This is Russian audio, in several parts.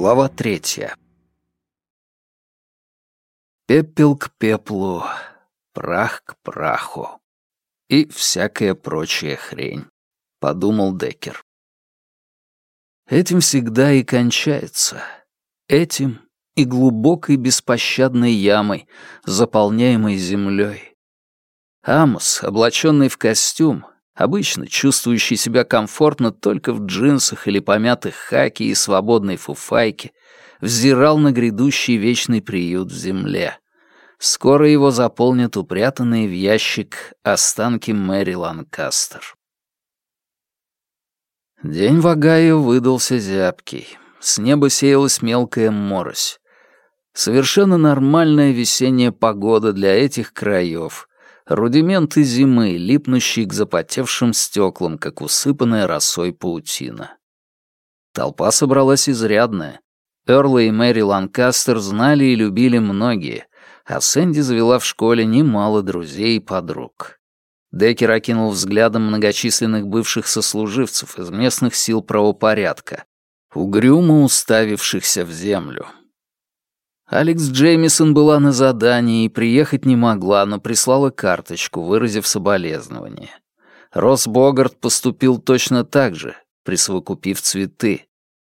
Глава третья. Пепел к пеплу, прах к праху и всякая прочая хрень, подумал Деккер. Этим всегда и кончается. Этим и глубокой беспощадной ямой, заполняемой землей. Амос, облаченный в костюм, обычно чувствующий себя комфортно только в джинсах или помятых хаки и свободной фуфайке, взирал на грядущий вечный приют в земле. Скоро его заполнят упрятанные в ящик останки Мэри Ланкастер. День в Огайо выдался зябкий. С неба сеялась мелкая морось. Совершенно нормальная весенняя погода для этих краев, Рудименты зимы, липнущие к запотевшим стеклам, как усыпанная росой паутина. Толпа собралась изрядная. Эрла и Мэри Ланкастер знали и любили многие, а Сэнди завела в школе немало друзей и подруг. Деккер окинул взглядом многочисленных бывших сослуживцев из местных сил правопорядка, угрюмо уставившихся в землю. Алекс Джеймисон была на задании и приехать не могла, но прислала карточку, выразив соболезнование. Росс Богарт поступил точно так же, присовокупив цветы.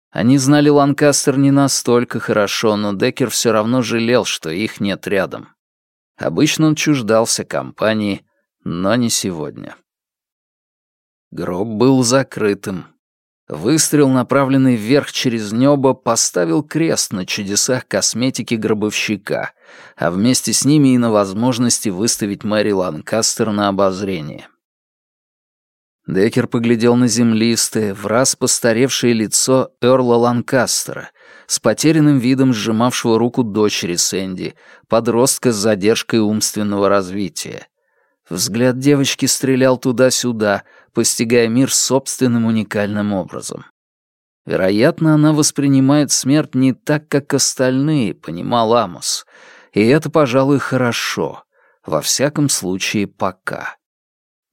Они знали Ланкастер не настолько хорошо, но Деккер все равно жалел, что их нет рядом. Обычно он чуждался компании, но не сегодня. Гроб был закрытым, Выстрел, направленный вверх через небо, поставил крест на чудесах косметики гробовщика, а вместе с ними и на возможности выставить Мэри Ланкастер на обозрение. Деккер поглядел на землистое, в раз постаревшее лицо Эрла Ланкастера, с потерянным видом сжимавшего руку дочери Сэнди, подростка с задержкой умственного развития. Взгляд девочки стрелял туда-сюда, постигая мир собственным уникальным образом. Вероятно, она воспринимает смерть не так, как остальные, понимал Амос. И это, пожалуй, хорошо. Во всяком случае, пока.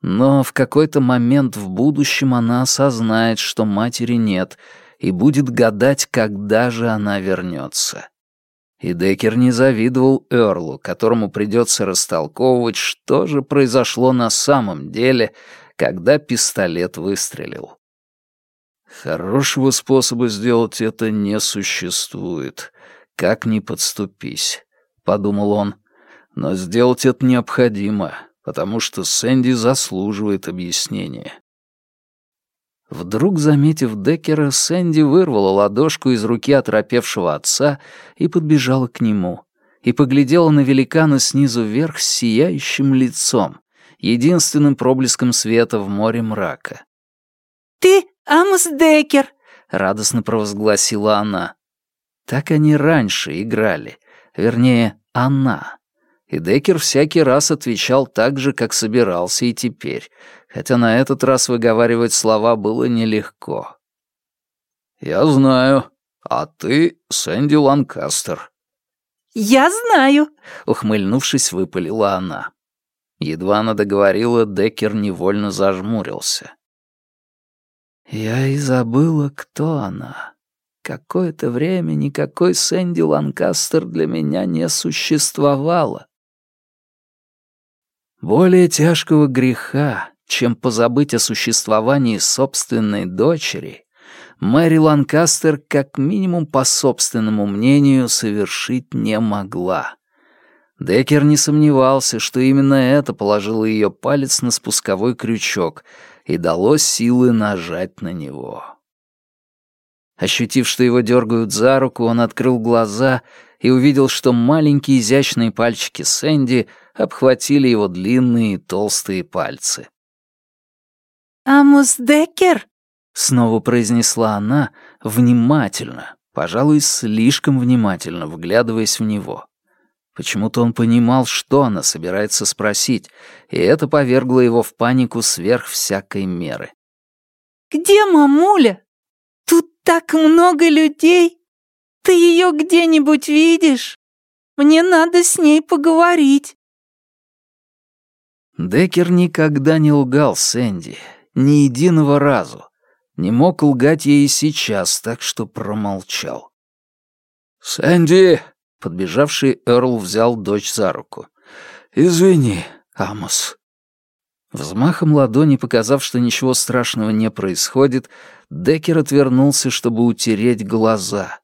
Но в какой-то момент в будущем она осознает, что матери нет, и будет гадать, когда же она вернется. И Деккер не завидовал Эрлу, которому придется растолковывать, что же произошло на самом деле, когда пистолет выстрелил. Хорошего способа сделать это не существует. Как ни подступись, — подумал он. Но сделать это необходимо, потому что Сэнди заслуживает объяснения. Вдруг, заметив Деккера, Сэнди вырвала ладошку из руки оторопевшего отца и подбежала к нему. И поглядела на великана снизу вверх с сияющим лицом единственным проблеском света в море мрака. «Ты Амос Деккер!» — радостно провозгласила она. Так они раньше играли, вернее, она. И Деккер всякий раз отвечал так же, как собирался и теперь, хотя на этот раз выговаривать слова было нелегко. «Я знаю, а ты Сэнди Ланкастер». «Я знаю», — ухмыльнувшись, выпалила она. Едва она договорила, Деккер невольно зажмурился. Я и забыла, кто она. Какое-то время никакой Сэнди Ланкастер для меня не существовало. Более тяжкого греха, чем позабыть о существовании собственной дочери, Мэри Ланкастер, как минимум по собственному мнению, совершить не могла. Деккер не сомневался, что именно это положило ее палец на спусковой крючок и дало силы нажать на него. Ощутив, что его дергают за руку, он открыл глаза и увидел, что маленькие изящные пальчики Сэнди обхватили его длинные толстые пальцы. «Амус Деккер?» — снова произнесла она, внимательно, пожалуй, слишком внимательно, вглядываясь в него. Почему-то он понимал, что она собирается спросить, и это повергло его в панику сверх всякой меры. «Где мамуля? Тут так много людей. Ты ее где-нибудь видишь? Мне надо с ней поговорить». Деккер никогда не лгал Сэнди, ни единого разу. Не мог лгать ей и сейчас, так что промолчал. «Сэнди!» — подбежавший Эрл взял дочь за руку. «Извини, Амос». Взмахом ладони, показав, что ничего страшного не происходит, Деккер отвернулся, чтобы утереть глаза.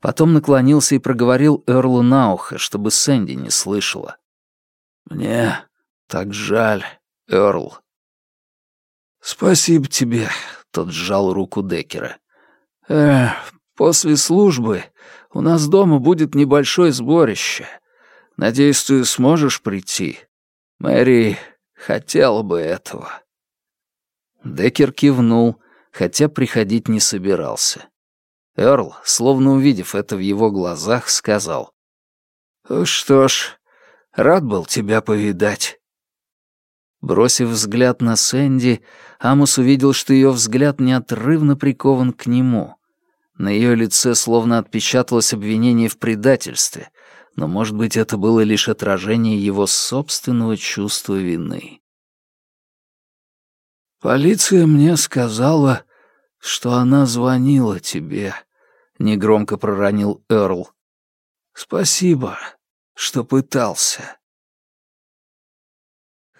Потом наклонился и проговорил Эрлу на ухо, чтобы Сэнди не слышала. «Мне так жаль, Эрл». «Спасибо тебе», — тот сжал руку Деккера. «Э, после службы у нас дома будет небольшое сборище. Надеюсь, ты сможешь прийти. Мэри хотела бы этого». Деккер кивнул, хотя приходить не собирался. Эрл, словно увидев это в его глазах, сказал. «Что ж, рад был тебя повидать». Бросив взгляд на Сэнди, Амос увидел, что ее взгляд неотрывно прикован к нему. На ее лице словно отпечаталось обвинение в предательстве, но, может быть, это было лишь отражение его собственного чувства вины. «Полиция мне сказала, что она звонила тебе», — негромко проронил Эрл. «Спасибо, что пытался».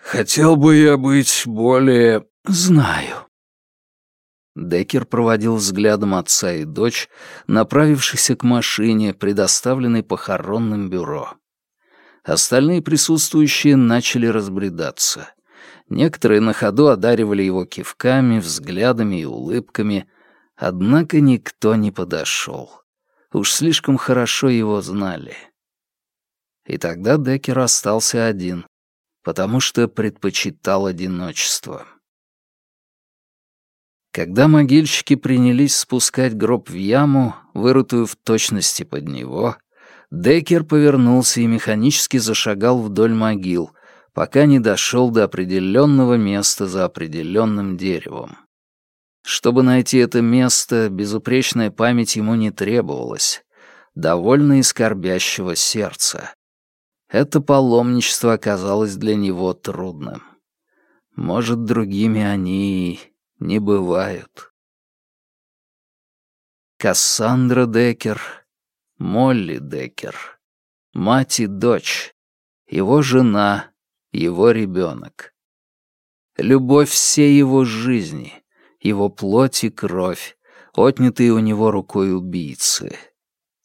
«Хотел бы я быть более...» «Знаю», Деккер проводил взглядом отца и дочь, направившихся к машине, предоставленной похоронным бюро. Остальные присутствующие начали разбредаться. Некоторые на ходу одаривали его кивками, взглядами и улыбками, однако никто не подошел. Уж слишком хорошо его знали. И тогда Деккер остался один, потому что предпочитал одиночество. Когда могильщики принялись спускать гроб в яму, вырытую в точности под него, Деккер повернулся и механически зашагал вдоль могил, пока не дошел до определенного места за определенным деревом. Чтобы найти это место, безупречная память ему не требовалась, довольно и скорбящего сердца. Это паломничество оказалось для него трудным. Может, другими они не бывают. Кассандра Декер, Молли Декер, мать и дочь, его жена, его ребенок. Любовь всей его жизни, его плоть и кровь, отнятые у него рукой убийцы.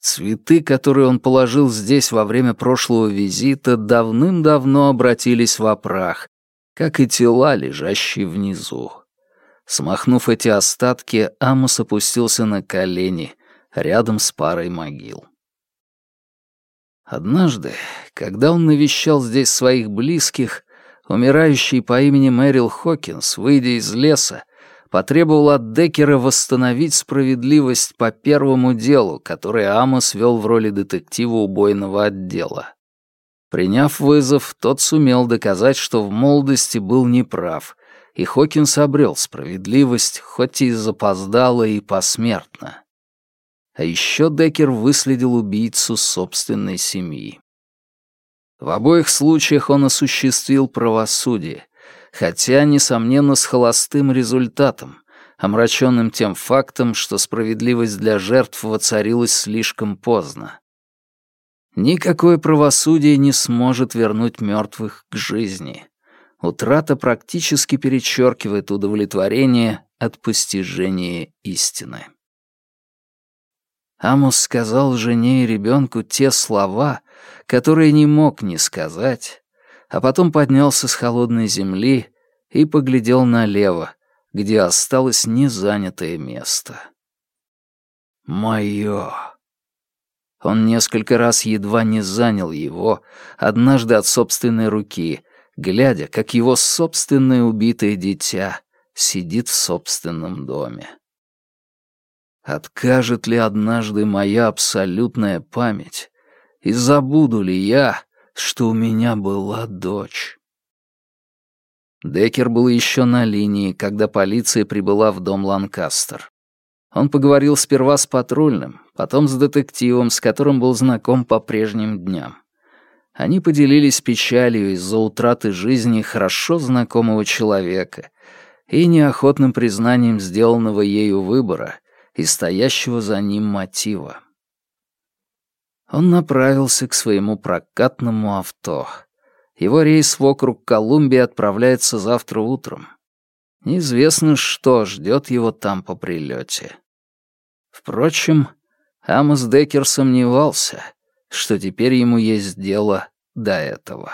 Цветы, которые он положил здесь во время прошлого визита, давным-давно обратились в прах, как и тела, лежащие внизу. Смахнув эти остатки, Амос опустился на колени рядом с парой могил. Однажды, когда он навещал здесь своих близких, умирающий по имени Мэрил Хокинс, выйдя из леса, потребовал от Деккера восстановить справедливость по первому делу, которое Амос вел в роли детектива убойного отдела. Приняв вызов, тот сумел доказать, что в молодости был неправ, и Хокинс обрел справедливость, хоть и запоздало и посмертно. А еще Деккер выследил убийцу собственной семьи. В обоих случаях он осуществил правосудие, хотя, несомненно, с холостым результатом, омраченным тем фактом, что справедливость для жертв воцарилась слишком поздно. Никакое правосудие не сможет вернуть мертвых к жизни утрата практически перечеркивает удовлетворение от постижения истины. Амос сказал жене и ребенку те слова, которые не мог не сказать, а потом поднялся с холодной земли и поглядел налево, где осталось незанятое место. «Моё!» Он несколько раз едва не занял его, однажды от собственной руки, глядя, как его собственное убитое дитя сидит в собственном доме. Откажет ли однажды моя абсолютная память, и забуду ли я, что у меня была дочь? Деккер был еще на линии, когда полиция прибыла в дом Ланкастер. Он поговорил сперва с патрульным, потом с детективом, с которым был знаком по прежним дням. Они поделились печалью из-за утраты жизни хорошо знакомого человека и неохотным признанием сделанного ею выбора и стоящего за ним мотива. Он направился к своему прокатному авто. Его рейс вокруг Колумбии отправляется завтра утром. Неизвестно, что ждет его там по прилете. Впрочем, Амос Деккер сомневался, что теперь ему есть дело до этого.